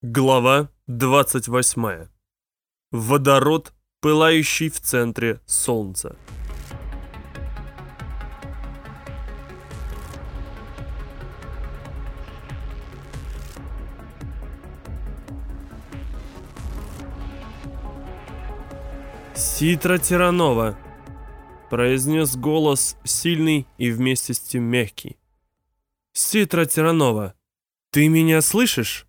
Глава 28. Водород, пылающий в центре Солнца. «Ситра Тиранова», — произнес голос сильный и вместе с тем мягкий. «Ситра Тиранова, ты меня слышишь?»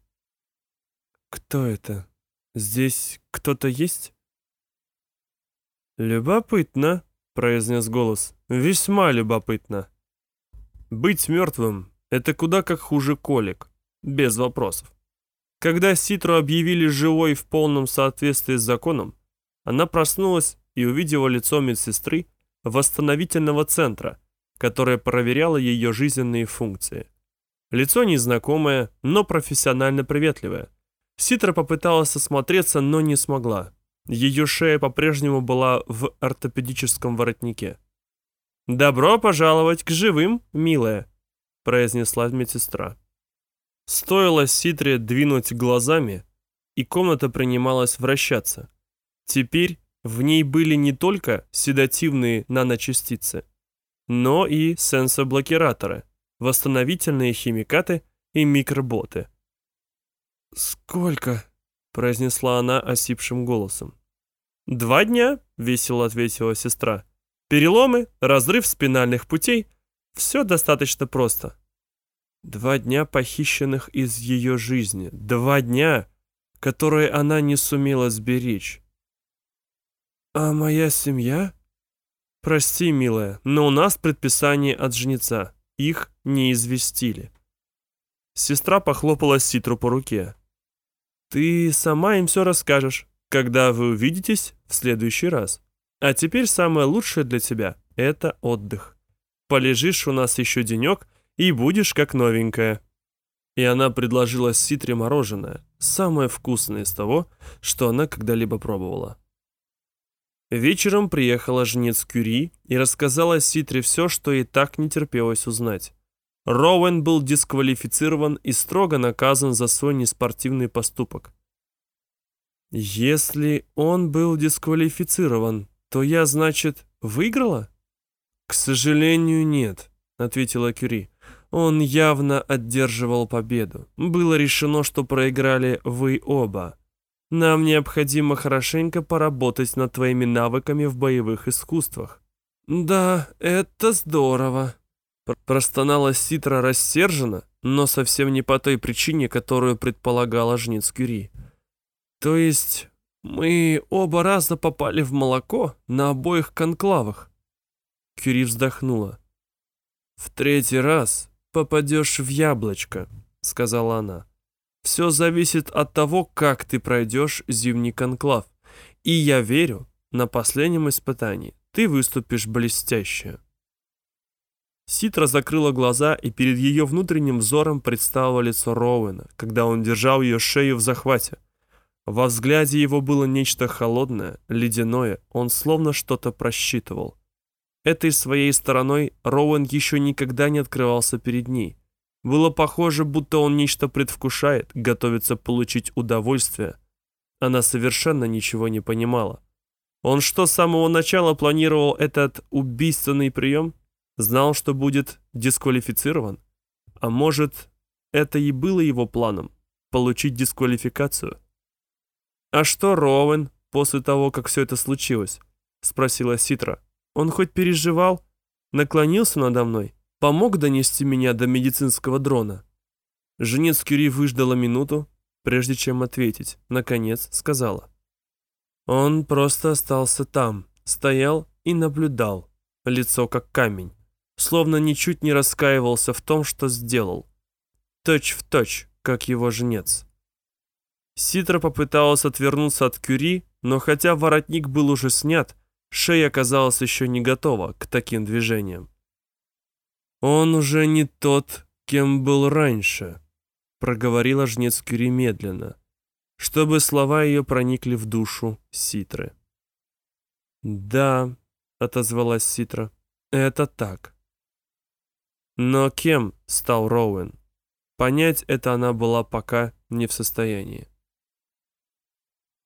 Кто это? Здесь кто-то есть? Любопытно, произнес голос. Весьма любопытно. Быть мертвым — это куда как хуже колик. Без вопросов. Когда Ситру объявили живой в полном соответствии с законом, она проснулась и увидела лицо медсестры восстановительного центра, которая проверяла ее жизненные функции. Лицо незнакомое, но профессионально приветливое. Ситра попыталась осмотреться, но не смогла. Ее шея по-прежнему была в ортопедическом воротнике. «Добро пожаловать к живым, милая», — произнесла медсестра. Стоило Ситре двинуть глазами, и комната принималась вращаться. Теперь в ней были не только седативные наночастицы, но и сенсоблокираторы, восстановительные химикаты и микроботы. «Сколько?» — произнесла она осипшим голосом. «Два дня», — весело ответила сестра. «Переломы, разрыв спинальных путей. Все достаточно просто». Два дня похищенных из ее жизни. Два дня, которые она не сумела сберечь. «А моя семья?» «Прости, милая, но у нас предписание от жнеца. Их не известили». Сестра похлопала Ситру по руке. Ты сама им все расскажешь, когда вы увидитесь в следующий раз. А теперь самое лучшее для тебя — это отдых. Полежишь у нас еще денек и будешь как новенькая». И она предложила Ситре мороженое, самое вкусное из того, что она когда-либо пробовала. Вечером приехала жнец Кюри и рассказала Ситре все, что и так не терпелось узнать. Роуэн был дисквалифицирован и строго наказан за свой неспортивный поступок. «Если он был дисквалифицирован, то я, значит, выиграла?» «К сожалению, нет», — ответила Кюри. «Он явно одерживал победу. Было решено, что проиграли вы оба. Нам необходимо хорошенько поработать над твоими навыками в боевых искусствах». «Да, это здорово», Простонала Ситра рассерженно, но совсем не по той причине, которую предполагала жнец Кюри. То есть мы оба раза попали в молоко на обоих конклавах. Кюри вздохнула. В третий раз попадешь в яблочко, сказала она. Все зависит от того, как ты пройдешь зимний конклав. И я верю, на последнем испытании ты выступишь блестяще. Ситра закрыла глаза, и перед ее внутренним взором предстало лицо Роуэна, когда он держал ее шею в захвате. Во взгляде его было нечто холодное, ледяное, он словно что-то просчитывал. Этой своей стороной Роуэн еще никогда не открывался перед ней. Было похоже, будто он нечто предвкушает, готовится получить удовольствие. Она совершенно ничего не понимала. Он что, с самого начала планировал этот убийственный прием? Знал, что будет дисквалифицирован? А может, это и было его планом – получить дисквалификацию? «А что Роуэн после того, как все это случилось?» – спросила Ситра. «Он хоть переживал? Наклонился надо мной? Помог донести меня до медицинского дрона?» Женец Кюри выждала минуту, прежде чем ответить. Наконец сказала. Он просто остался там, стоял и наблюдал, лицо как камень словно ничуть не раскаивался в том, что сделал. Точь в точь, как его жнец. Ситра попыталась отвернуться от Кюри, но хотя воротник был уже снят, шея оказалась еще не готова к таким движениям. «Он уже не тот, кем был раньше», — проговорила жнец Кюри медленно, чтобы слова ее проникли в душу Ситры. «Да», — отозвалась Ситра, — «это так». Но кем стал Роуэн? Понять это она была пока не в состоянии.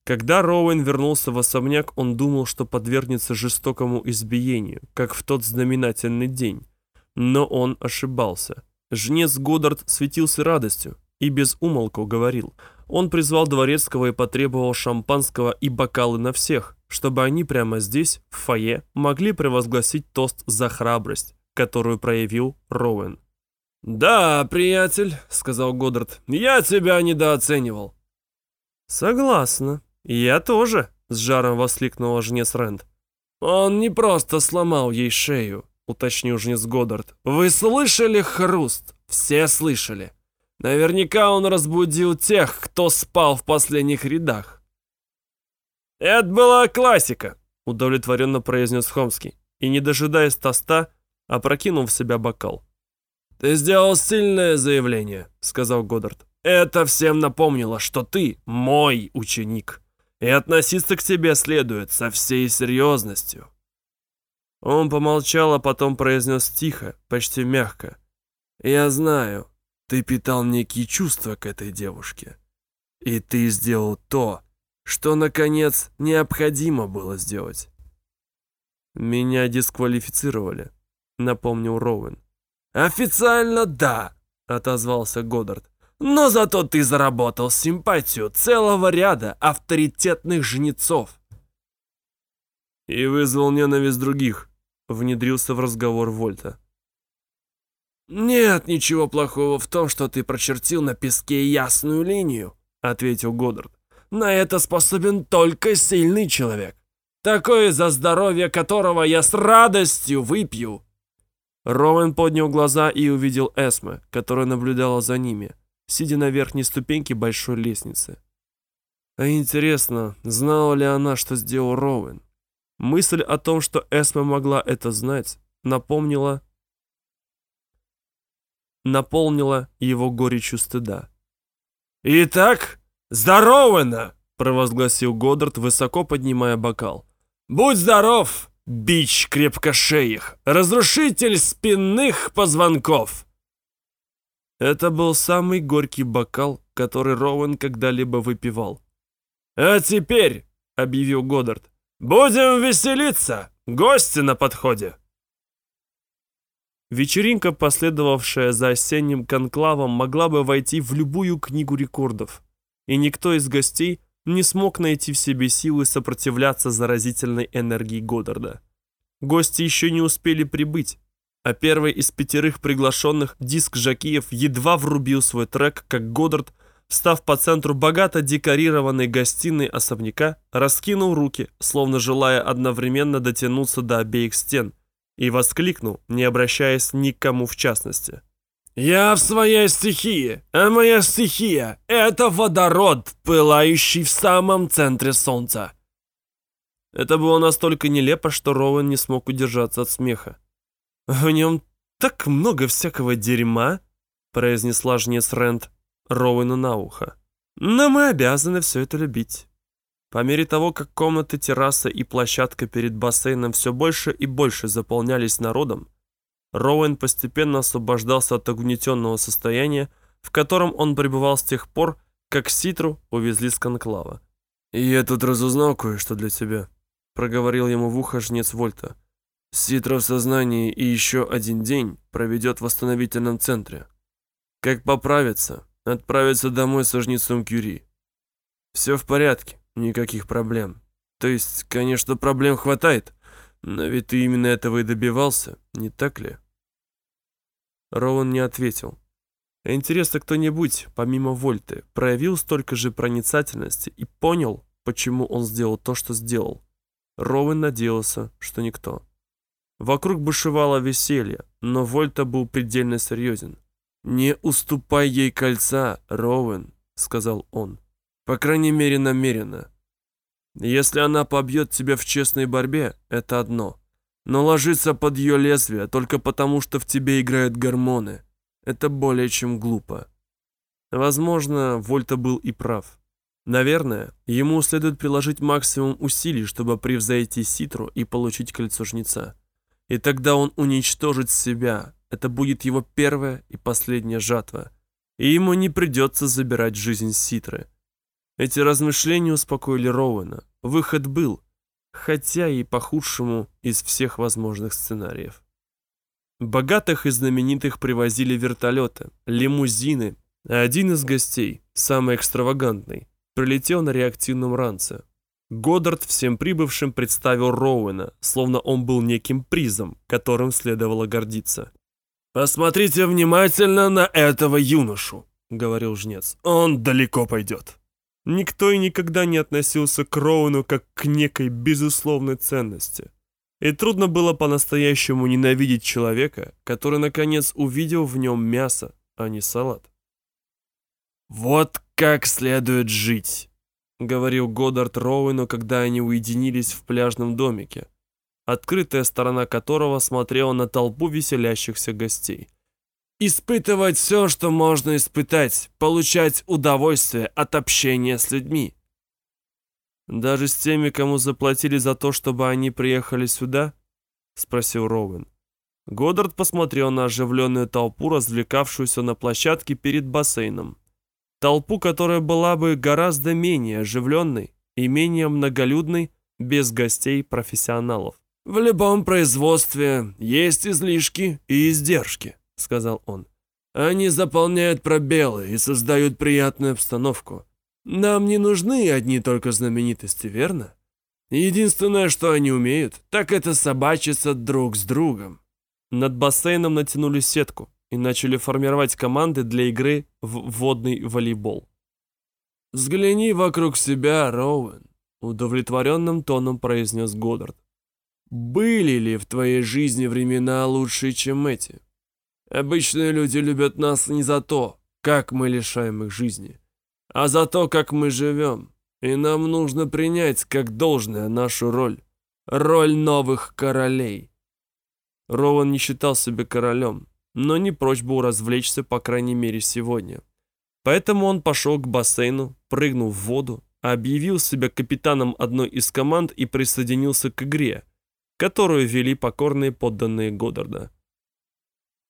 Когда Роуэн вернулся в особняк, он думал, что подвергнется жестокому избиению, как в тот знаменательный день. Но он ошибался. Жнец Годдард светился радостью и без умолку говорил. Он призвал дворецкого и потребовал шампанского и бокалы на всех, чтобы они прямо здесь, в фойе, могли превозгласить тост за храбрость, которую проявил Роуэн. «Да, приятель», — сказал Годдард, — «я тебя недооценивал». «Согласна. Я тоже», — с жаром воскликнула жнец Рэнд. «Он не просто сломал ей шею», — уточнил жнец Годдард. «Вы слышали хруст? Все слышали. Наверняка он разбудил тех, кто спал в последних рядах». «Это была классика», — удовлетворенно произнес Хомский, и, не дожидаясь тоста, опрокинул в себя бокал. «Ты сделал сильное заявление», — сказал Годдард. «Это всем напомнило, что ты мой ученик, и относиться к тебе следует со всей серьезностью». Он помолчал, а потом произнес тихо, почти мягко. «Я знаю, ты питал некие чувства к этой девушке, и ты сделал то, что, наконец, необходимо было сделать». «Меня дисквалифицировали», — напомнил Роуэн. «Официально да», — отозвался Годдард. «Но зато ты заработал симпатию целого ряда авторитетных жнецов». «И вызвал ненависть других», — внедрился в разговор Вольта. «Нет ничего плохого в том, что ты прочертил на песке ясную линию», — ответил Годдард. «На это способен только сильный человек. Такое за здоровье которого я с радостью выпью Роуэн поднял глаза и увидел Эсме, которая наблюдала за ними, сидя на верхней ступеньке большой лестницы. А интересно, знала ли она, что сделал Роуэн? Мысль о том, что Эсме могла это знать, напомнила наполнила его горечью стыда. «Итак, здоровенно!» — провозгласил Годдард, высоко поднимая бокал. «Будь здоров, Бич крепкошеих, разрушитель спинных позвонков. Это был самый горький бокал, который Роуэн когда-либо выпивал. «А теперь», — объявил Годдард, — «будем веселиться! Гости на подходе!» Вечеринка, последовавшая за осенним конклавом, могла бы войти в любую книгу рекордов, и никто из гостей не смог найти в себе силы сопротивляться заразительной энергии Годдарда. Гости еще не успели прибыть, а первый из пятерых приглашенных диск Жакиев едва врубил свой трек, как Годдард, встав по центру богато декорированной гостиной особняка, раскинул руки, словно желая одновременно дотянуться до обеих стен, и воскликнул, не обращаясь ни к кому в частности. «Я в своей стихии, а моя стихия — это водород, пылающий в самом центре солнца». Это было настолько нелепо, что Роуэн не смог удержаться от смеха. «В нем так много всякого дерьма», — произнесла жнец Рент Роуэну на ухо. «Но мы обязаны все это любить». По мере того, как комнаты, терраса и площадка перед бассейном все больше и больше заполнялись народом, Роуэн постепенно освобождался от угнетенного состояния, в котором он пребывал с тех пор, как Ситру увезли с конклава. «Я тут разузнал кое-что для тебя», — проговорил ему в ухо жнец Вольта. «Ситра в сознании и еще один день проведет в восстановительном центре. Как поправиться, отправиться домой со жнецом Кюри. Все в порядке, никаких проблем. То есть, конечно, проблем хватает, но ведь ты именно этого и добивался, не так ли?» Роуэн не ответил. Интересно, кто-нибудь, помимо Вольты, проявил столько же проницательности и понял, почему он сделал то, что сделал. Роуэн надеялся, что никто. Вокруг бушевало веселье, но Вольта был предельно серьезен. «Не уступай ей кольца, Роуэн», — сказал он. «По крайней мере, намеренно. Если она побьет тебя в честной борьбе, это одно. Но ложиться под ее лезвие только потому, что в тебе играют гормоны, это более чем глупо. Возможно, Вольта был и прав. Наверное, ему следует приложить максимум усилий, чтобы превзойти Ситру и получить кольцо жнеца. И тогда он уничтожит себя. Это будет его первая и последняя жатва. и ему не придется забирать жизнь Ситры. Эти размышления успокоили Роуэна. Выход был, хотя и по худшему из всех возможных сценариев. Богатых и знаменитых привозили вертолеты, лимузины, а один из гостей, самый экстравагантный, прилетел на реактивном ранце. Годдард всем прибывшим представил Роуэна, словно он был неким призом, которым следовало гордиться. «Посмотрите внимательно на этого юношу», — говорил жнец. «Он далеко пойдет». Никто и никогда не относился к Роуэну как к некой безусловной ценности. И трудно было по-настоящему ненавидеть человека, который наконец увидел в нем мясо, а не салат. «Вот как следует жить», — говорил Годдард Роуэну, когда они уединились в пляжном домике, открытая сторона которого смотрела на толпу веселящихся гостей. Испытывать все, что можно испытать, получать удовольствие от общения с людьми. Даже с теми, кому заплатили за то, чтобы они приехали сюда? Спросил Роуэн. Годдард посмотрел на оживленную толпу, развлекавшуюся на площадке перед бассейном. Толпу, которая была бы гораздо менее оживленной и менее многолюдной без гостей-профессионалов. В любом производстве есть излишки и издержки. — сказал он. «Они заполняют пробелы и создают приятную обстановку. Нам не нужны одни только знаменитости, верно? Единственное, что они умеют, так это собачиться друг с другом». Над бассейном натянули сетку и начали формировать команды для игры в водный волейбол. «Взгляни вокруг себя, Роуэн», — удовлетворенным тоном произнес Годдард. «Были ли в твоей жизни времена лучше, чем эти?» Обычные люди любят нас не за то, как мы лишаем их жизни, а за то, как мы живем. И нам нужно принять как должное нашу роль. Роль новых королей. Роwan не считал себя королем, но не прочь был развлечься, по крайней мере, сегодня. Поэтому он пошел к бассейну, прыгнул в воду, объявил себя капитаном одной из команд и присоединился к игре, которую вели покорные подданные Годдарда.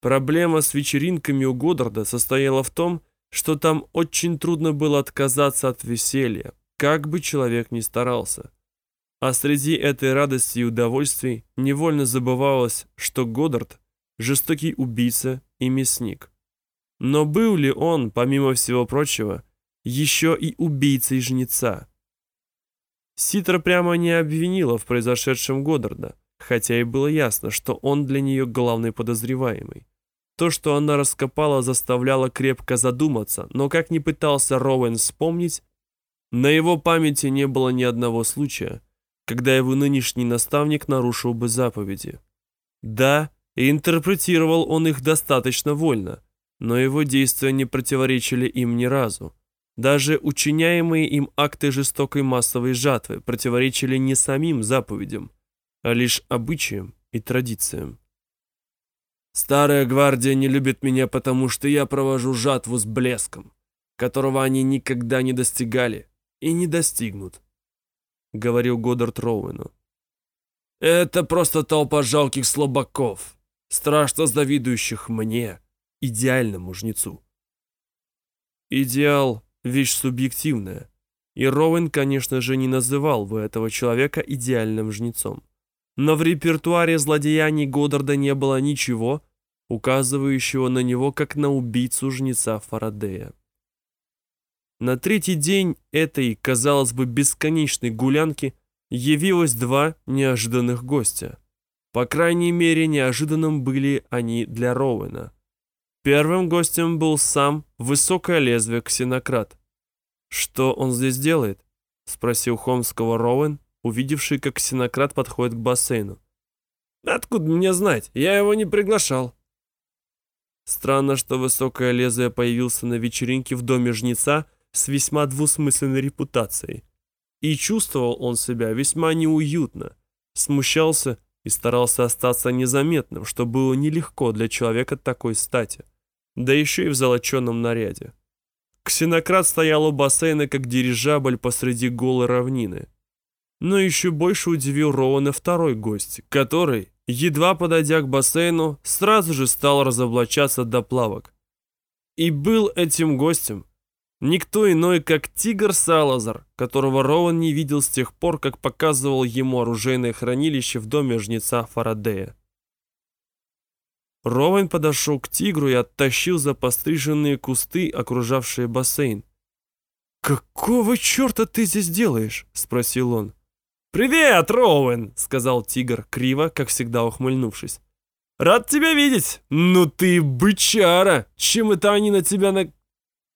Проблема с вечеринками у Годдарда состояла в том, что там очень трудно было отказаться от веселья, как бы человек ни старался. А среди этой радости и удовольствий невольно забывалось, что Годдард – жестокий убийца и мясник. Но был ли он, помимо всего прочего, еще и убийцей жнеца? Ситра прямо не обвинила в произошедшем Годдарда, хотя и было ясно, что он для нее главный подозреваемый. То, что она раскопала, заставляло крепко задуматься, но как ни пытался Роуэн вспомнить, на его памяти не было ни одного случая, когда его нынешний наставник нарушил бы заповеди. Да, и интерпретировал он их достаточно вольно, но его действия не противоречили им ни разу. Даже учиняемые им акты жестокой массовой жатвы противоречили не самим заповедям, а лишь обычаям и традициям. Старая гвардия не любит меня, потому что я провожу жатву с блеском, которого они никогда не достигали и не достигнут», — говорил Годдард Роуэну. «Это просто толпа жалких слабаков, страшно завидующих мне, идеальному жнецу». Идеал — вещь субъективная, и Роуэн, конечно же, не называл бы этого человека идеальным жнецом. Но в репертуаре злодеяний Годдарда не было ничего, указывающего на него как на убийцу жнеца Фарадея. На третий день этой, казалось бы, бесконечной гулянки явилось два неожиданных гостя. По крайней мере, неожиданным были они для Роуэна. Первым гостем был сам высокое лезвие ксенократ. «Что он здесь делает?» — спросил Хомского Роуэн, увидевший, как ксенократ подходит к бассейну. «Откуда мне знать? Я его не приглашал». Странно, что высокое лезвие появился на вечеринке в доме жнеца с весьма двусмысленной репутацией. И чувствовал он себя весьма неуютно, смущался и старался остаться незаметным, что было нелегко для человека такой стати, да еще и в золоченном наряде. Ксенократ стоял у бассейна, как дирижабль посреди голой равнины. Но еще больше удивил Роуэна второй гость, который, едва подойдя к бассейну, сразу же стал разоблачаться до плавок. И был этим гостем. Никто иной, как Тигр Салазар, которого Роуэн не видел с тех пор, как показывал ему оружейное хранилище в доме жнеца Фарадея. Роуэн подошел к тигру и оттащил за постриженные кусты, окружавшие бассейн. «Какого черта ты здесь делаешь?» — спросил он. «Привет, Роуэн!» — сказал тигр, криво, как всегда ухмыльнувшись. «Рад тебя видеть! Ну ты бычара! Чем это они на тебя на...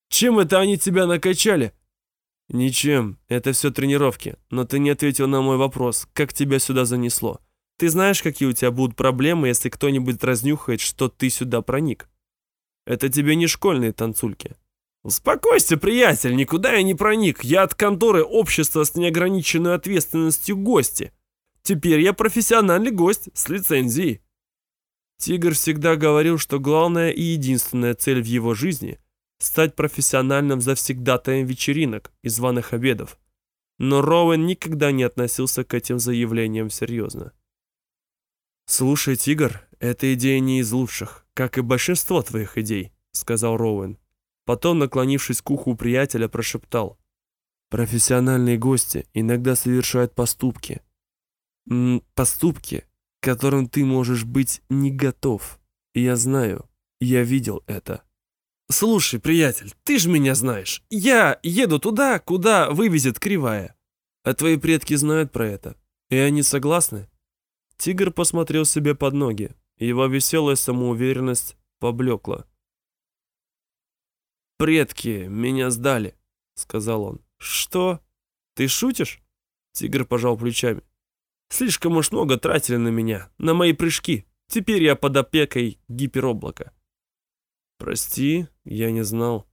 Чем это они тебя накачали?» «Ничем, это все тренировки, но ты не ответил на мой вопрос, как тебя сюда занесло. Ты знаешь, какие у тебя будут проблемы, если кто-нибудь разнюхает, что ты сюда проник? Это тебе не школьные танцульки». «Успокойся, приятель, никуда я не проник. Я от конторы общества с неограниченной ответственностью гости. Теперь я профессиональный гость с лицензией». Тигр всегда говорил, что главная и единственная цель в его жизни – стать профессиональным завсегдатаем вечеринок и званых обедов. Но Роуэн никогда не относился к этим заявлениям серьезно. «Слушай, Тигр, эта идея не из лучших, как и большинство твоих идей», — сказал Роуэн. Потом, наклонившись к уху приятеля, прошептал. «Профессиональные гости иногда совершают поступки. М -м, поступки, к которым ты можешь быть не готов. Я знаю, я видел это». «Слушай, приятель, ты же меня знаешь. Я еду туда, куда вывезет кривая». «А твои предки знают про это, и они согласны?» Тигр посмотрел себе под ноги. Его веселая самоуверенность поблекла. «Предки меня сдали», — сказал он. «Что? Ты шутишь?» Тигр пожал плечами. «Слишком уж много тратили на меня, на мои прыжки. Теперь я под опекой гипероблака». «Прости, я не знал».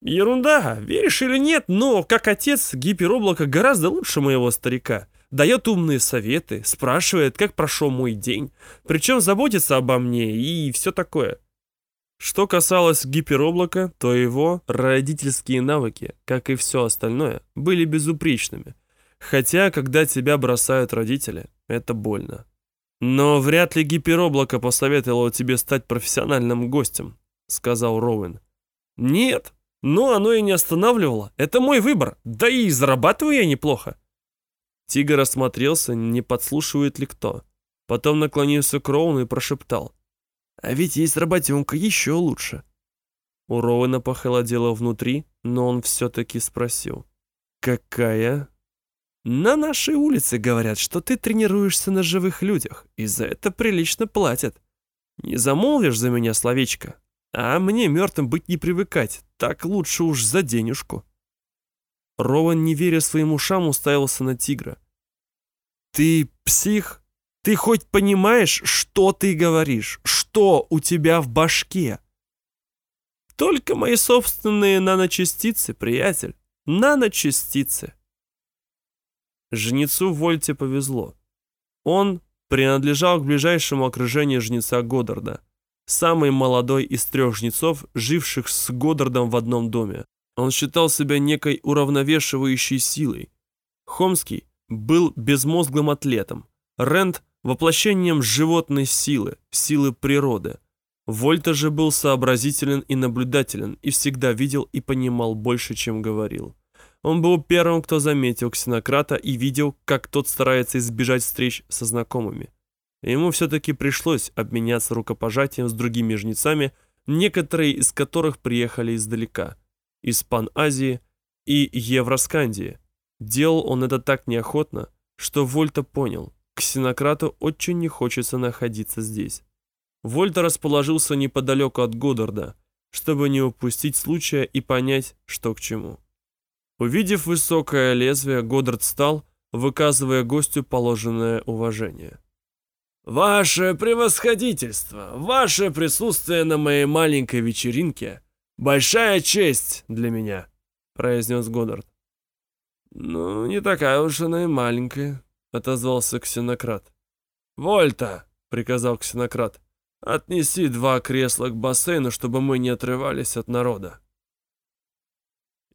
«Ерунда, веришь или нет, но как отец гипероблака гораздо лучше моего старика дает умные советы, спрашивает, как прошел мой день, причем заботится обо мне и все такое. Что касалось гипероблака, то его родительские навыки, как и все остальное, были безупречными. Хотя, когда тебя бросают родители, это больно. Но вряд ли гипероблако посоветовало тебе стать профессиональным гостем, сказал Роуэн. Нет, но оно и не останавливало. Это мой выбор. Да и зарабатываю я неплохо. Тигр осмотрелся, не подслушивает ли кто. Потом наклонился к Роуну и прошептал. «А ведь есть работенка еще лучше». У Роуэна похолодело внутри, но он все-таки спросил. «Какая?» «На нашей улице говорят, что ты тренируешься на живых людях, и за это прилично платят. Не замолвишь за меня словечко? А мне мертвым быть не привыкать, так лучше уж за денежку». Роуэн, не веря своим ушам, уставился на тигра. «Ты псих? Ты хоть понимаешь, что ты говоришь? Что у тебя в башке?» «Только мои собственные наночастицы, приятель. Наночастицы». Жнецу Вольте повезло. Он принадлежал к ближайшему окружению жнеца Годдарда, самый молодой из трех жнецов, живших с Годдардом в одном доме. Он считал себя некой уравновешивающей силой. Хомский был безмозглым атлетом. Рент – воплощением животной силы, силы природы. Вольта же был сообразителен и наблюдателен, и всегда видел и понимал больше, чем говорил. Он был первым, кто заметил ксенократа и видел, как тот старается избежать встреч со знакомыми. Ему все-таки пришлось обменяться рукопожатием с другими жнецами, некоторые из которых приехали издалека, из Пан-Азии и Евроскандии, Делал он это так неохотно, что Вольта понял, ксенократу очень не хочется находиться здесь. Вольта расположился неподалеку от Годдарда, чтобы не упустить случая и понять, что к чему. Увидев высокое лезвие, Годдард встал, выказывая гостю положенное уважение. «Ваше превосходительство, ваше присутствие на моей маленькой вечеринке — большая честь для меня», — произнес Годдард. «Ну, не такая уж она и маленькая», — отозвался ксенократ. «Вольта», — приказал ксенократ, — «отнеси два кресла к бассейну, чтобы мы не отрывались от народа».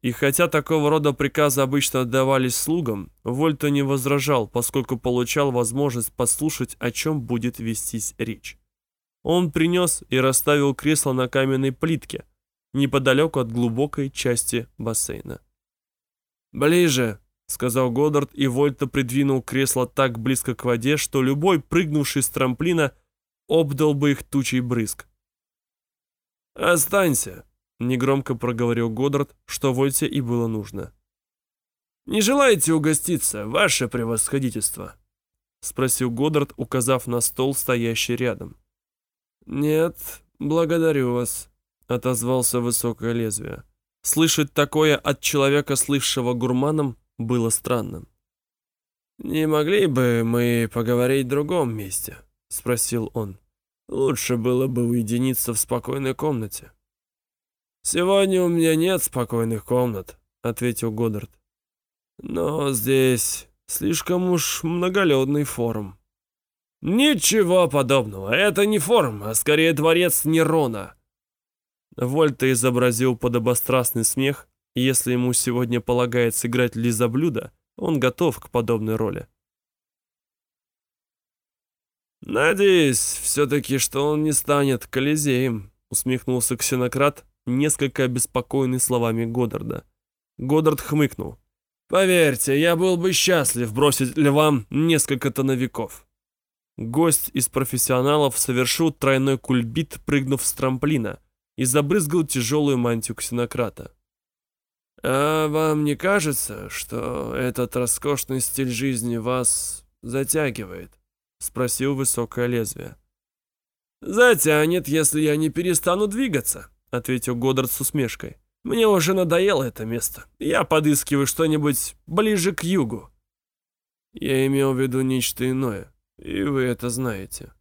И хотя такого рода приказы обычно отдавались слугам, Вольта не возражал, поскольку получал возможность послушать, о чем будет вестись речь. Он принес и расставил кресло на каменной плитке, неподалеку от глубокой части бассейна. «Ближе», — сказал Годдард, и Вольта придвинул кресло так близко к воде, что любой, прыгнувший с трамплина, обдал бы их тучей брызг. «Останься», — негромко проговорил Годдард, что Вольте и было нужно. «Не желаете угоститься, ваше превосходительство?» — спросил Годдард, указав на стол, стоящий рядом. «Нет, благодарю вас», — отозвался высокое лезвие. Слышать такое от человека, слывшего гурманом, было странным. «Не могли бы мы поговорить в другом месте?» — спросил он. «Лучше было бы уединиться в спокойной комнате». «Сегодня у меня нет спокойных комнат», — ответил Годдард. «Но здесь слишком уж многолюдный форум». «Ничего подобного, это не форум, а скорее дворец Нерона», Вольта изобразил подобострастный смех, если ему сегодня полагается играть лизоблюда, он готов к подобной роли. «Надеюсь, все-таки, что он не станет Колизеем», усмехнулся ксенократ, несколько обеспокоенный словами Годдарда. Годдард хмыкнул. «Поверьте, я был бы счастлив бросить львам несколько тоновиков». Гость из профессионалов совершил тройной кульбит, прыгнув с трамплина – и забрызгал тяжелую мантию ксенократа. «А вам не кажется, что этот роскошный стиль жизни вас затягивает?» — спросил высокое лезвие. «Затянет, если я не перестану двигаться», — ответил Годдард с усмешкой. «Мне уже надоело это место. Я подыскиваю что-нибудь ближе к югу». «Я имел в виду нечто иное, и вы это знаете».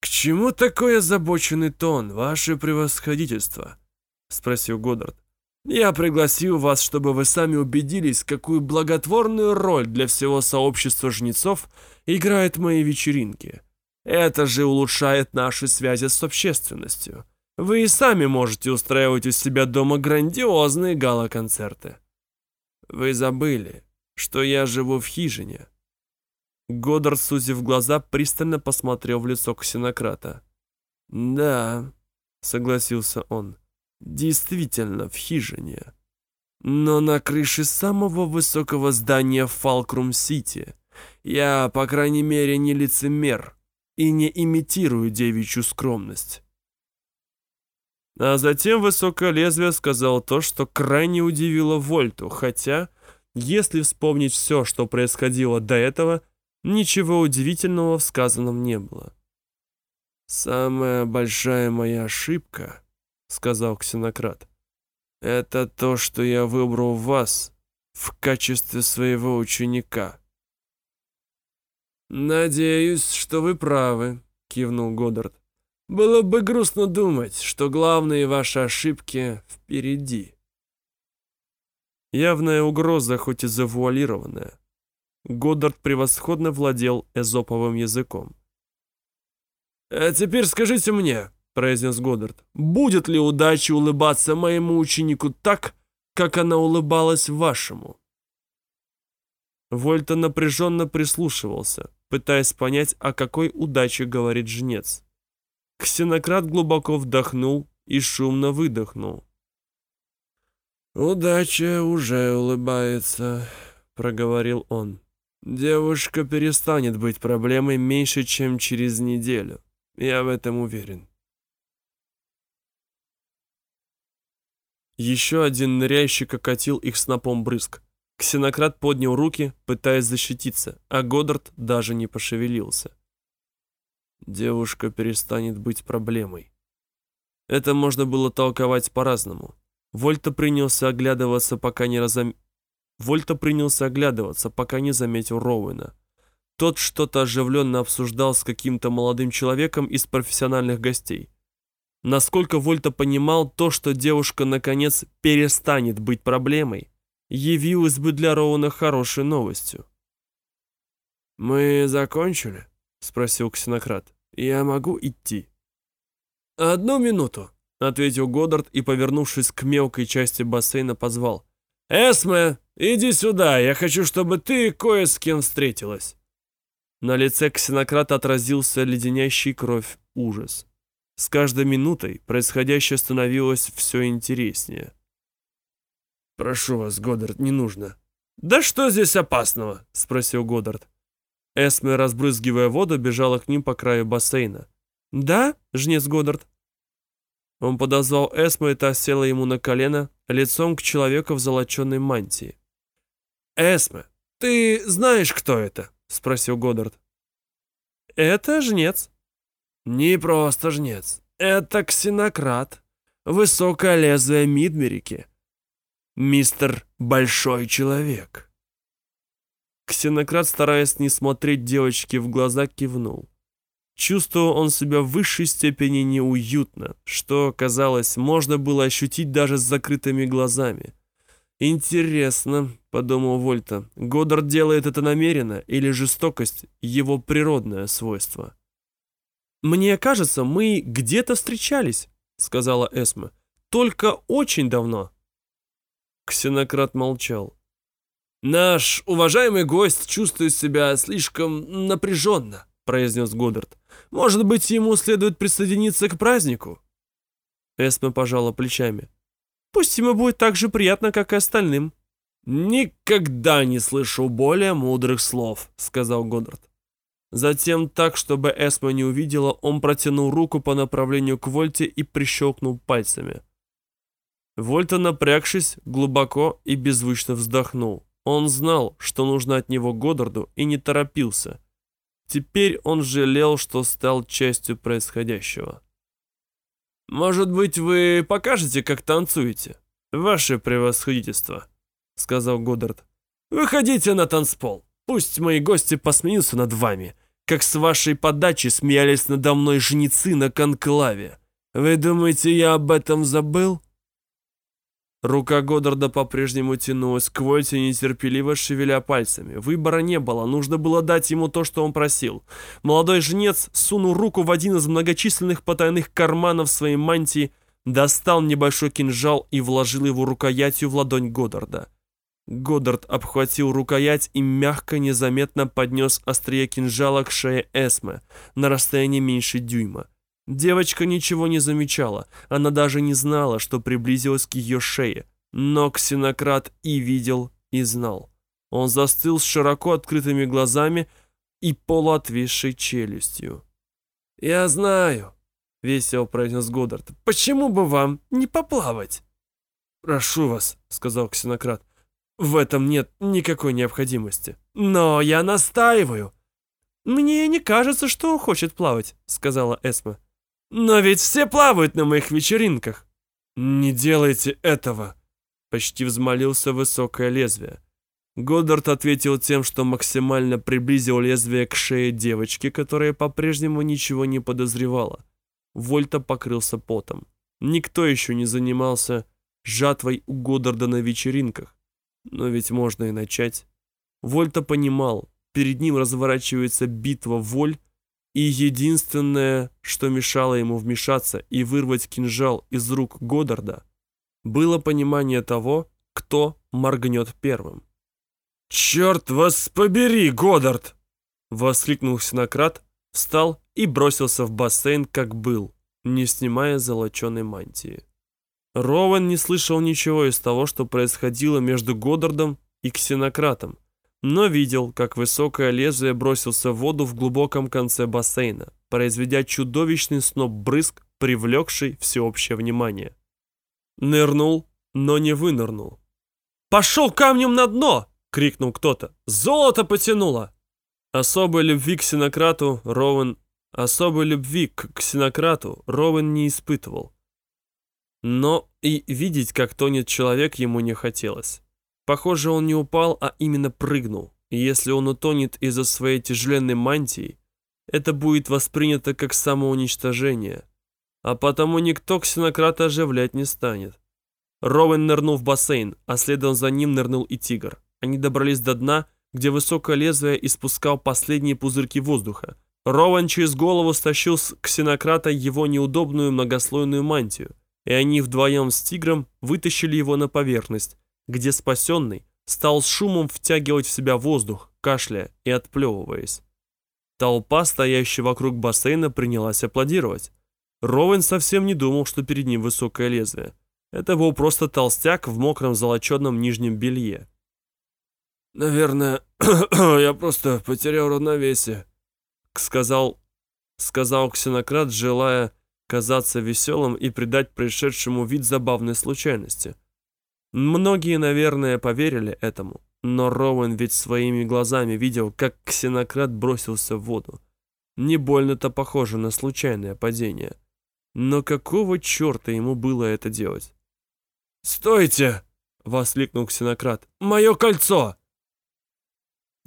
«К чему такой озабоченный тон, ваше превосходительство?» — спросил Годдард. «Я пригласил вас, чтобы вы сами убедились, какую благотворную роль для всего сообщества жнецов играют мои вечеринки. Это же улучшает наши связи с общественностью. Вы и сами можете устраивать у себя дома грандиозные гала-концерты». «Вы забыли, что я живу в хижине», Годдард, сузив глаза, пристально посмотрел в лицо ксенократа. «Да», — согласился он, — «действительно, в хижине. Но на крыше самого высокого здания в Фалкрум-Сити я, по крайней мере, не лицемер и не имитирую девичью скромность». А затем высокое лезвие сказал то, что крайне удивило Вольту, хотя, если вспомнить все, что происходило до этого, Ничего удивительного в сказанном не было. «Самая большая моя ошибка», — сказал ксенократ, — «это то, что я выбрал вас в качестве своего ученика». «Надеюсь, что вы правы», — кивнул Годдард. «Было бы грустно думать, что главные ваши ошибки впереди». Явная угроза, хоть и завуалированная. Годдард превосходно владел эзоповым языком. «А теперь скажите мне», — произнес Годдард, «будет ли удача улыбаться моему ученику так, как она улыбалась вашему?» Вольта напряженно прислушивался, пытаясь понять, о какой удаче говорит жнец. Ксенократ глубоко вдохнул и шумно выдохнул. «Удача уже улыбается», — проговорил он. Девушка перестанет быть проблемой меньше, чем через неделю. Я в этом уверен. Еще один ныряющий окатил их снопом брызг. Ксенократ поднял руки, пытаясь защититься, а Годдард даже не пошевелился. Девушка перестанет быть проблемой. Это можно было толковать по-разному. Вольта принялся оглядываться, пока не разом... Вольта принялся оглядываться, пока не заметил Роуэна. Тот что-то оживленно обсуждал с каким-то молодым человеком из профессиональных гостей. Насколько Вольта понимал, то, что девушка наконец перестанет быть проблемой, явилось бы для Роуэна хорошей новостью. «Мы закончили?» — спросил ксенократ. «Я могу идти?» «Одну минуту», — ответил Годдард и, повернувшись к мелкой части бассейна, позвал. «Эсме, иди сюда, я хочу, чтобы ты кое с кем встретилась». На лице ксенократа отразился леденящий кровь ужас. С каждой минутой происходящее становилось все интереснее. «Прошу вас, Годдард, не нужно». «Да что здесь опасного?» — спросил Годдард. Эсме, разбрызгивая воду, бежала к ним по краю бассейна. «Да, жнец Годдард?» Он подозвал Эсме, и та села ему на колено, лицом к человеку в золоченой мантии. «Эсме, ты знаешь, кто это?» — спросил Годдард. «Это жнец». «Не просто жнец. Это ксенократ. Высокое лезвие Мидмерики. Мистер Большой Человек». Ксенократ, стараясь не смотреть девочке в глаза, кивнул. Чувствовал он себя в высшей степени неуютно, что, казалось, можно было ощутить даже с закрытыми глазами. «Интересно», — подумал Вольта, — «Годдард делает это намеренно или жестокость — его природное свойство?» «Мне кажется, мы где-то встречались», — сказала Эсма. «Только очень давно». Ксенократ молчал. «Наш уважаемый гость чувствует себя слишком напряженно», — произнес Годдард. «Может быть, ему следует присоединиться к празднику?» Эсма пожала плечами. Пусть ему будет так же приятно, как и остальным». «Никогда не слышу более мудрых слов», — сказал Годдард. Затем, так, чтобы Эсма не увидела, он протянул руку по направлению к Вольте и прищелкнул пальцами. Вольта, напрягшись, глубоко и беззвучно вздохнул. Он знал, что нужно от него Годдарду, и не торопился. Теперь он жалел, что стал частью происходящего. «Может быть, вы покажете, как танцуете? Ваше превосходительство», — сказал Годдард. «Выходите на танцпол. Пусть мои гости посмеются над вами, как с вашей подачи смеялись надо мной жнецы на конклаве. Вы думаете, я об этом забыл?» Рука Годдарда по-прежнему тянулась к Вольте, нетерпеливо шевеля пальцами. Выбора не было, нужно было дать ему то, что он просил. Молодой жнец сунул руку в один из многочисленных потайных карманов своей мантии, достал небольшой кинжал и вложил его рукоятью в ладонь Годдарда. Годдард обхватил рукоять и мягко, незаметно поднес острие кинжала к шее Эсме на расстоянии меньше дюйма. Девочка ничего не замечала, она даже не знала, что приблизилась к ее шее. Но ксенократ и видел, и знал. Он застыл с широко открытыми глазами и полуотвисшей челюстью. «Я знаю», — весело произнес Годдард. «Почему бы вам не поплавать?» «Прошу вас», — сказал ксенократ. «В этом нет никакой необходимости». «Но я настаиваю». «Мне не кажется, что он хочет плавать», — сказала Эсма. Но ведь все плавают на моих вечеринках. Не делайте этого, почти взмолился высокое лезвие. Годдард ответил тем, что максимально приблизил лезвие к шее девочки, которая по-прежнему ничего не подозревала. Вольта покрылся потом. Никто еще не занимался жатвой у Годдарда на вечеринках. Но ведь можно и начать. Вольта понимал, перед ним разворачивается битва воль и единственное, что мешало ему вмешаться и вырвать кинжал из рук Годдарда, было понимание того, кто моргнет первым. «Черт вас побери, Годдард!» — воскликнул Синократ, встал и бросился в бассейн, как был, не снимая золоченой мантии. Роуэн не слышал ничего из того, что происходило между Годдардом и Ксенократом, но видел, как высокое лезвие бросился в воду в глубоком конце бассейна, произведя чудовищный сноп брызг, привлекший всеобщее внимание. Нырнул, но не вынырнул. «Пошел камнем на дно!» — крикнул кто-то. «Золото потянуло!» Особой любви к Синократу Роуэн... Особой любви к Ксенократу Роуэн не испытывал. Но и видеть, как тонет человек, ему не хотелось. Похоже, он не упал, а именно прыгнул. И если он утонет из-за своей тяжеленной мантии, это будет воспринято как самоуничтожение. А потому никто ксенократа оживлять не станет. Роуэн нырнул в бассейн, а следом за ним нырнул и тигр. Они добрались до дна, где высокое лезвие испускал последние пузырьки воздуха. Роуэн через голову стащил с ксенократа его неудобную многослойную мантию, и они вдвоем с тигром вытащили его на поверхность, где спасенный стал с шумом втягивать в себя воздух, кашляя и отплевываясь. Толпа, стоящая вокруг бассейна, принялась аплодировать. Роуэн совсем не думал, что перед ним высокое лезвие. Это был просто толстяк в мокром золоченом нижнем белье. «Наверное, я просто потерял равновесие», — сказал, сказал ксенократ, желая казаться веселым и придать происшедшему вид забавной случайности. Многие, наверное, поверили этому, но Роуэн ведь своими глазами видел, как ксенократ бросился в воду. Не больно-то похоже на случайное падение. Но какого черта ему было это делать? «Стойте!» — воскликнул ксенократ. «Мое кольцо!»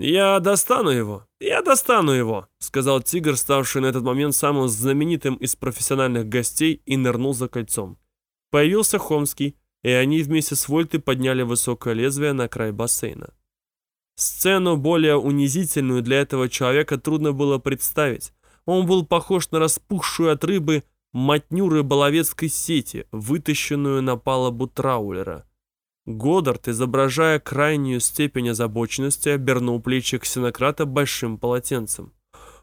«Я достану его, я достану его», — сказал тигр, ставший на этот момент самым знаменитым из профессиональных гостей, и нырнул за кольцом. Появился Хомский, и они вместе с Вольтой подняли высокое лезвие на край бассейна. Сцену более унизительную для этого человека трудно было представить. Он был похож на распухшую от рыбы мотню рыболовецкой сети, вытащенную на палубу траулера. Годдард, изображая крайнюю степень озабоченности, обернул плечи ксенократа большим полотенцем.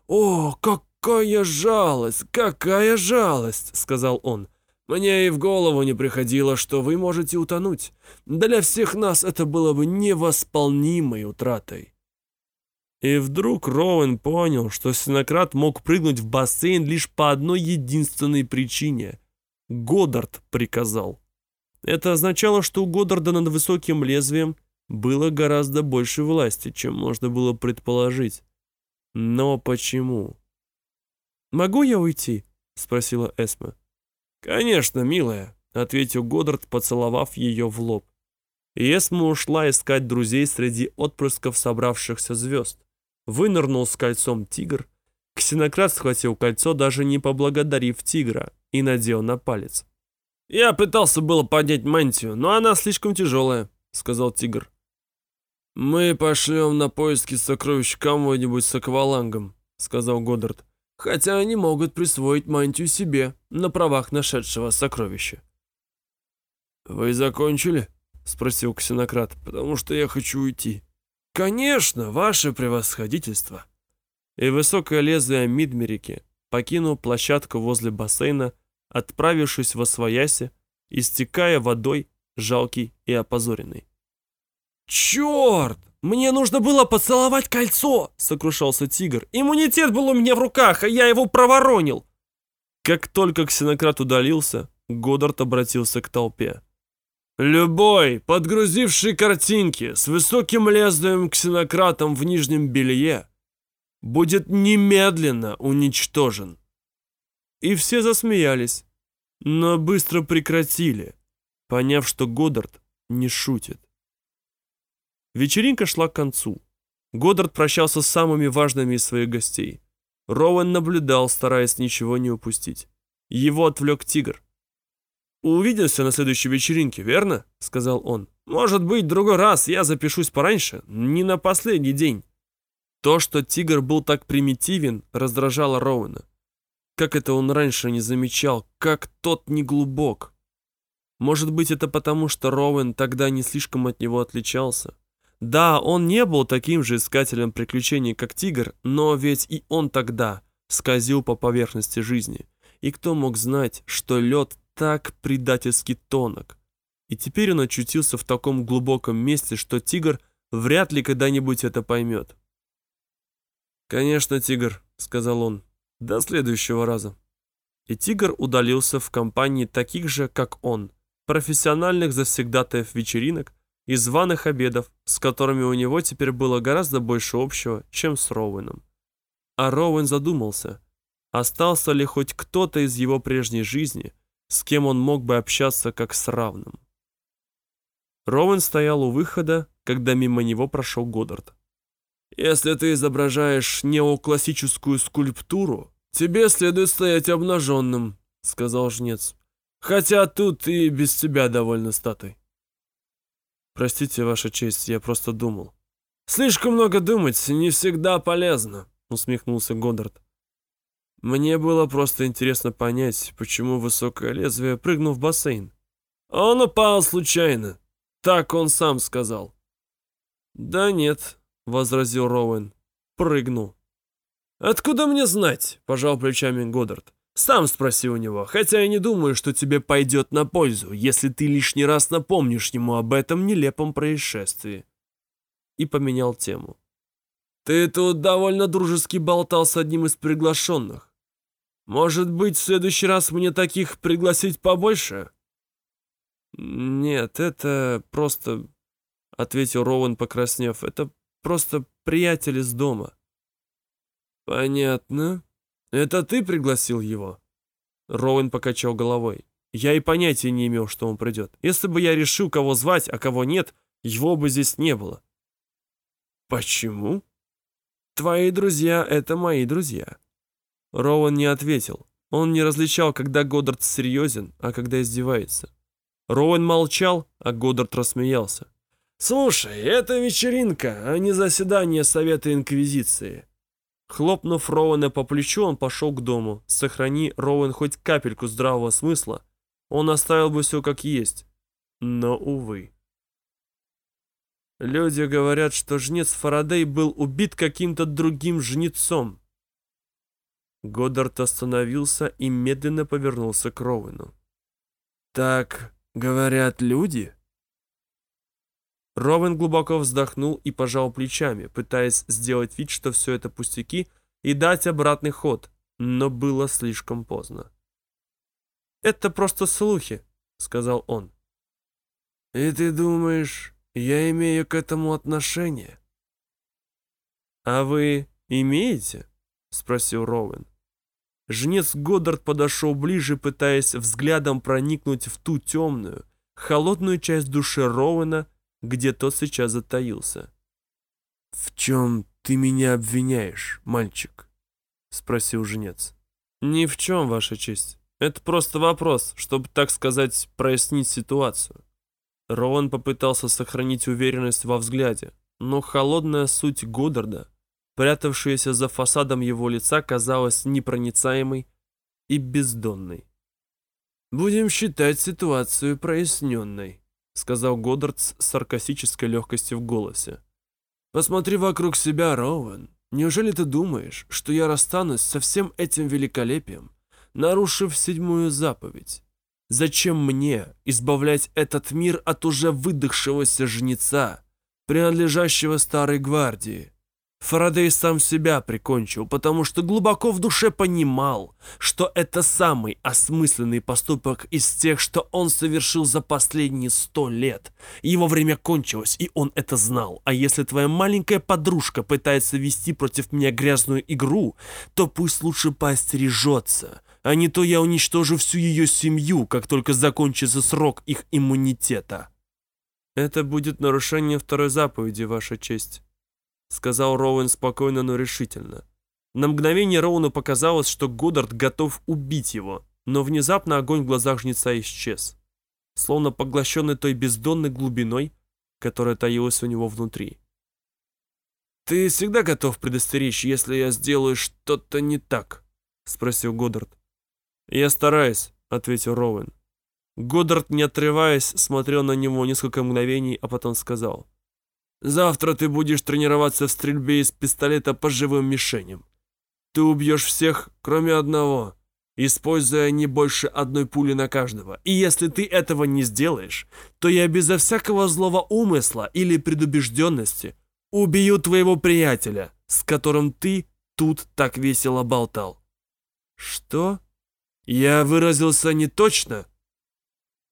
«О, какая жалость, какая жалость!» — сказал он. «Мне и в голову не приходило, что вы можете утонуть. Для всех нас это было бы невосполнимой утратой». И вдруг Роуэн понял, что Синократ мог прыгнуть в бассейн лишь по одной единственной причине. Годдард приказал. Это означало, что у Годдарда над высоким лезвием было гораздо больше власти, чем можно было предположить. Но почему? «Могу я уйти?» — спросила Эсма. «Конечно, милая», — ответил Годдард, поцеловав ее в лоб. Эсма ушла искать друзей среди отпрысков собравшихся звезд. Вынырнул с кольцом тигр. Ксенократ схватил кольцо, даже не поблагодарив тигра, и надел на палец. «Я пытался было поднять мантию, но она слишком тяжелая», — сказал тигр. «Мы пошлем на поиски сокровищ кому-нибудь с аквалангом», — сказал Годдард. «Хотя они могут присвоить мантию себе на правах нашедшего сокровища». «Вы закончили?» — спросил ксенократ. «Потому что я хочу уйти». «Конечно, ваше превосходительство!» И высокое лезвие Мидмерики покинул площадку возле бассейна, отправившись во свояси, истекая водой, жалкий и опозоренный. «Черт! Мне нужно было поцеловать кольцо!» — сокрушался тигр. «Иммунитет был у меня в руках, а я его проворонил!» Как только ксенократ удалился, Годдард обратился к толпе. Любой, подгрузивший картинки с высоким лезвием ксенократом в нижнем белье, будет немедленно уничтожен. И все засмеялись, но быстро прекратили, поняв, что Годдард не шутит. Вечеринка шла к концу. Годдард прощался с самыми важными из своих гостей. Роуэн наблюдал, стараясь ничего не упустить. Его отвлек тигр. «Увидимся на следующей вечеринке, верно?» — сказал он. «Может быть, другой раз я запишусь пораньше, не на последний день». То, что тигр был так примитивен, раздражало Роуэна. Как это он раньше не замечал, как тот не глубок. Может быть, это потому, что Роуэн тогда не слишком от него отличался. Да, он не был таким же искателем приключений, как тигр, но ведь и он тогда скользил по поверхности жизни. И кто мог знать, что лед так предательски тонок. И теперь он очутился в таком глубоком месте, что тигр вряд ли когда-нибудь это поймет. «Конечно, тигр», — сказал он, — «до следующего раза». И тигр удалился в компании таких же, как он, профессиональных завсегдатаев вечеринок и званых обедов, с которыми у него теперь было гораздо больше общего, чем с Роуэном. А Роуэн задумался, остался ли хоть кто-то из его прежней жизни, с кем он мог бы общаться как с равным. Роуэн стоял у выхода, когда мимо него прошел Годдард. «Если ты изображаешь неоклассическую скульптуру, тебе следует стоять обнаженным», — сказал жнец. «Хотя тут и без тебя довольно статой». «Простите, Ваша честь, я просто думал». «Слишком много думать не всегда полезно», — усмехнулся Годдард. Мне было просто интересно понять, почему высокое лезвие прыгнул в бассейн. Он упал случайно. Так он сам сказал. Да нет, возразил Роуэн. Прыгнул. «Откуда мне знать?» – пожал плечами Годдард. «Сам спроси у него, хотя я не думаю, что тебе пойдет на пользу, если ты лишний раз напомнишь ему об этом нелепом происшествии». И поменял тему. «Ты тут довольно дружески болтал с одним из приглашенных. Может быть, в следующий раз мне таких пригласить побольше?» «Нет, это просто...» — ответил Роуэн, покраснев. «Это просто приятель из дома». «Понятно. Это ты пригласил его?» Роуэн покачал головой. «Я и понятия не имел, что он придет. Если бы я решил, кого звать, а кого нет, его бы здесь не было». «Почему?» «Твои друзья — это мои друзья». Роуэн не ответил. Он не различал, когда Годдард серьезен, а когда издевается. Роуэн молчал, а Годдард рассмеялся. «Слушай, это вечеринка, а не заседание Совета Инквизиции. Хлопнув Роуэна по плечу, он пошел к дому. Сохрани Роуэн хоть капельку здравого смысла, он оставил бы все как есть. Но, увы. Люди говорят, что жнец Фарадей был убит каким-то другим жнецом. Годдард остановился и медленно повернулся к Роуэну. «Так говорят люди?» Ровен глубоко вздохнул и пожал плечами, пытаясь сделать вид, что все это пустяки, и дать обратный ход, но было слишком поздно. «Это просто слухи», — сказал он. «И ты думаешь, я имею к этому отношение?» «А вы имеете?» — спросил Роуэн. Жнец Годдард подошел ближе, пытаясь взглядом проникнуть в ту темную, холодную часть души Роуэна, где тот сейчас затаился. «В чем ты меня обвиняешь, мальчик?» — спросил женец. «Ни в чем, Ваша честь. Это просто вопрос, чтобы, так сказать, прояснить ситуацию». Роуэн попытался сохранить уверенность во взгляде, но холодная суть Годдарда, прятавшаяся за фасадом его лица, казалась непроницаемой и бездонной. «Будем считать ситуацию проясненной», сказал Годдард с саркастической легкостью в голосе. «Посмотри вокруг себя, Роуэн. Неужели ты думаешь, что я расстанусь со всем этим великолепием, нарушив седьмую заповедь? Зачем мне избавлять этот мир от уже выдохшегося жнеца, принадлежащего старой гвардии?» Фарадей сам себя прикончил, потому что глубоко в душе понимал, что это самый осмысленный поступок из тех, что он совершил за последние сто лет. Его время кончилось, и он это знал. А если твоя маленькая подружка пытается вести против меня грязную игру, то пусть лучше поостережется, а не то я уничтожу всю ее семью, как только закончится срок их иммунитета. Это будет нарушение второй заповеди, Ваша честь сказал Роуэн спокойно, но решительно. На мгновение Роуну показалось, что Годдард готов убить его, но внезапно огонь в глазах жнеца исчез, словно поглощенный той бездонной глубиной, которая таилась у него внутри. «Ты всегда готов предостеречь, если я сделаю что-то не так?» — спросил Годдард. «Я стараюсь», — ответил Роуэн. Годдард, не отрываясь, смотрел на него несколько мгновений, а потом сказал. Завтра ты будешь тренироваться в стрельбе из пистолета по живым мишеням. Ты убьешь всех, кроме одного, используя не больше одной пули на каждого. И если ты этого не сделаешь, то я безо всякого злого умысла или предубежденности убью твоего приятеля, с которым ты тут так весело болтал. Что? Я выразился не точно?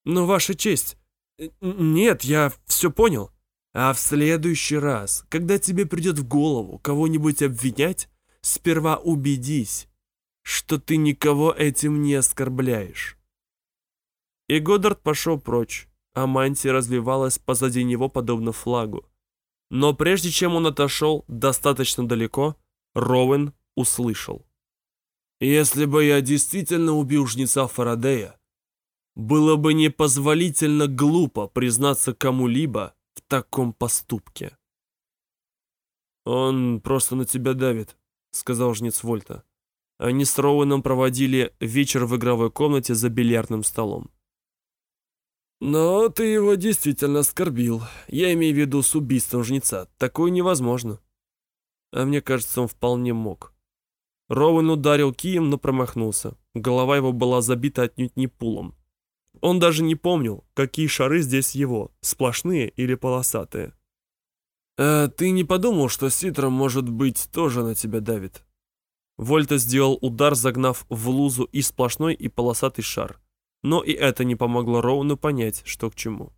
Но, Ваша честь, нет, я все понял. А в следующий раз, когда тебе придет в голову кого-нибудь обвинять, сперва убедись, что ты никого этим не оскорбляешь. И Годдард пошел прочь, а мантия развивалась позади него подобно флагу. Но прежде чем он отошел достаточно далеко, Роуэн услышал. «Если бы я действительно убил жнеца Фарадея, было бы непозволительно глупо признаться кому-либо, в таком поступке. «Он просто на тебя давит», — сказал жнец Вольта. Они с Роуэном проводили вечер в игровой комнате за бильярдным столом. «Но ты его действительно оскорбил. Я имею в виду с убийством жнеца. Такое невозможно». А мне кажется, он вполне мог. Роуэн ударил кием, но промахнулся. Голова его была забита отнюдь не пулом. Он даже не помнил, какие шары здесь его, сплошные или полосатые. «А ты не подумал, что Ситра, может быть, тоже на тебя давит?» Вольта сделал удар, загнав в лузу и сплошной, и полосатый шар. Но и это не помогло Роуну понять, что к чему.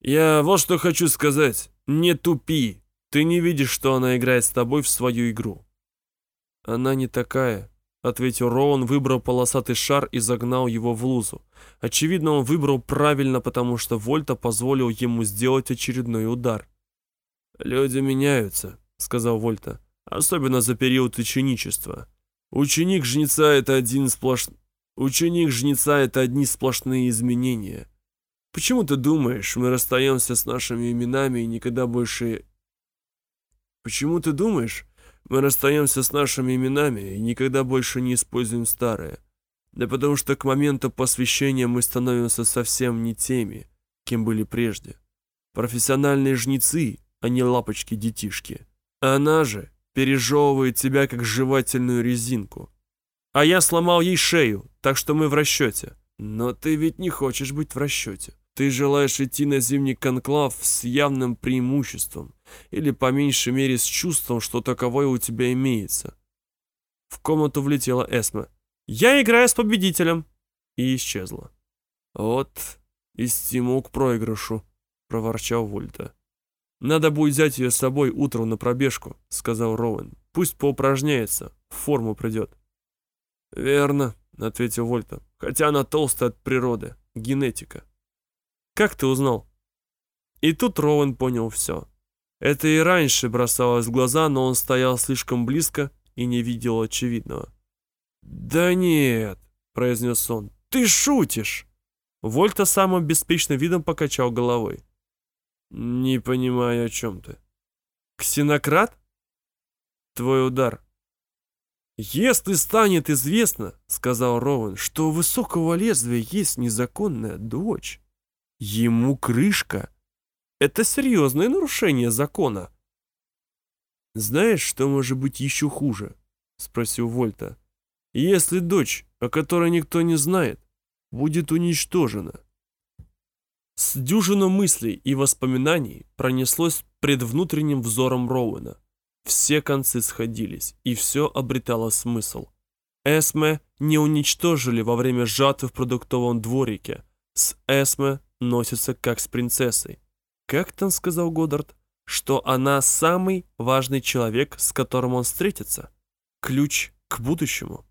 «Я вот что хочу сказать. Не тупи. Ты не видишь, что она играет с тобой в свою игру». «Она не такая», — ответил Роун, выбрал полосатый шар и загнал его в лузу. Очевидно, он выбрал правильно, потому что Вольта позволил ему сделать очередной удар. «Люди меняются», — сказал Вольта особенно за период ученичества. Ученик жнеца это один сплош... Ученик жнеца это одни сплошные изменения. Почему ты думаешь, мы расстаемся с нашими именами и никогда больше... Почему ты думаешь, мы расстаемся с нашими именами и никогда больше не используем старые? Да потому что к моменту посвящения мы становимся совсем не теми, кем были прежде. Профессиональные жнецы, а не лапочки-детишки. Она же пережевывает тебя, как жевательную резинку. А я сломал ей шею, так что мы в расчете. Но ты ведь не хочешь быть в расчете. Ты желаешь идти на зимний конклав с явным преимуществом, или по меньшей мере с чувством, что таковое у тебя имеется. В комнату влетела Эсма. «Я играю с победителем!» И исчезла. «Вот и стимул к проигрышу», — проворчал Вольта. «Надо будет взять ее с собой утром на пробежку», — сказал Роуэн. «Пусть поупражняется, в форму придет». «Верно», — ответил Вольта. «Хотя она толстая от природы. Генетика». «Как ты узнал?» И тут Роуэн понял все. Это и раньше бросалось в глаза, но он стоял слишком близко и не видел очевидного. «Да нет», — произнес он, — «ты шутишь!» Вольта самым беспечным видом покачал головой. «Не понимаю, о чем ты». «Ксенократ?» «Твой удар». «Если станет известно, — сказал Роуэн, — что у высокого лезвия есть незаконная дочь, ему крышка. Это серьезное нарушение закона». «Знаешь, что может быть еще хуже?» — спросил Вольта. «Если дочь, о которой никто не знает, будет уничтожена». С дюжину мыслей и воспоминаний пронеслось пред внутренним взором Роуэна. Все концы сходились, и все обретало смысл. Эсме не уничтожили во время жатвы в продуктовом дворике. С Эсме носится как с принцессой. Как там сказал Годдард? Что она самый важный человек, с которым он встретится. Ключ к будущему.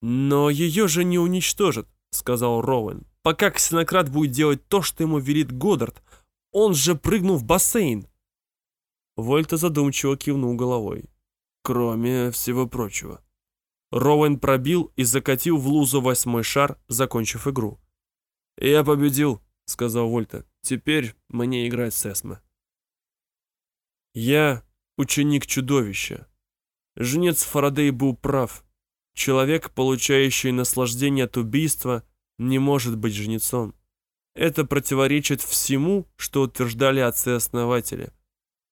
Но ее же не уничтожат, сказал Роуэн пока ксенократ будет делать то, что ему велит Годдард. Он же прыгнул в бассейн. Вольта задумчиво кивнул головой. Кроме всего прочего. Роуэн пробил и закатил в лузу восьмой шар, закончив игру. «Я победил», — сказал Вольта. «Теперь мне играть с Эсме». «Я ученик чудовища. Жнец Фарадей был прав. Человек, получающий наслаждение от убийства, не может быть жнецом. Это противоречит всему, что утверждали отцы-основатели.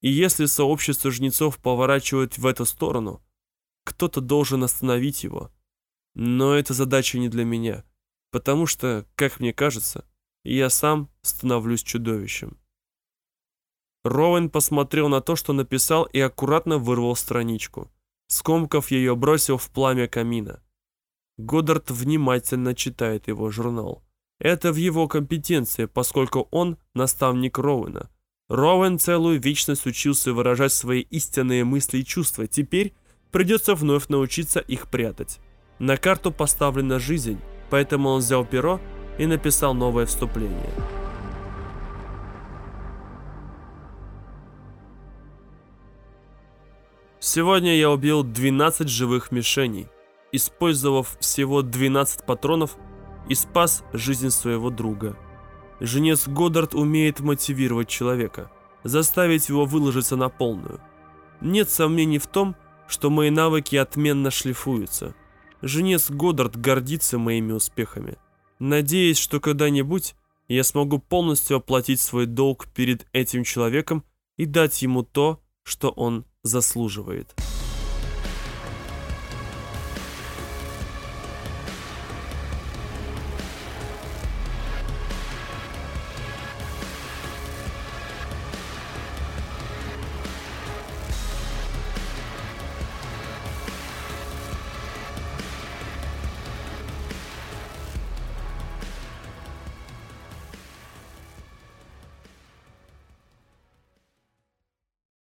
И если сообщество жнецов поворачивает в эту сторону, кто-то должен остановить его. Но эта задача не для меня, потому что, как мне кажется, я сам становлюсь чудовищем. Роуэн посмотрел на то, что написал, и аккуратно вырвал страничку. Скомков ее бросил в пламя камина. Годдард внимательно читает его журнал. Это в его компетенции, поскольку он наставник Роуэна. Роуэн целую вечность учился выражать свои истинные мысли и чувства. Теперь придется вновь научиться их прятать. На карту поставлена жизнь, поэтому он взял перо и написал новое вступление. Сегодня я убил 12 живых мишеней использовав всего 12 патронов и спас жизнь своего друга. Женец Годдард умеет мотивировать человека, заставить его выложиться на полную. Нет сомнений в том, что мои навыки отменно шлифуются. Женец Годдард гордится моими успехами. Надеюсь, что когда-нибудь я смогу полностью оплатить свой долг перед этим человеком и дать ему то, что он заслуживает.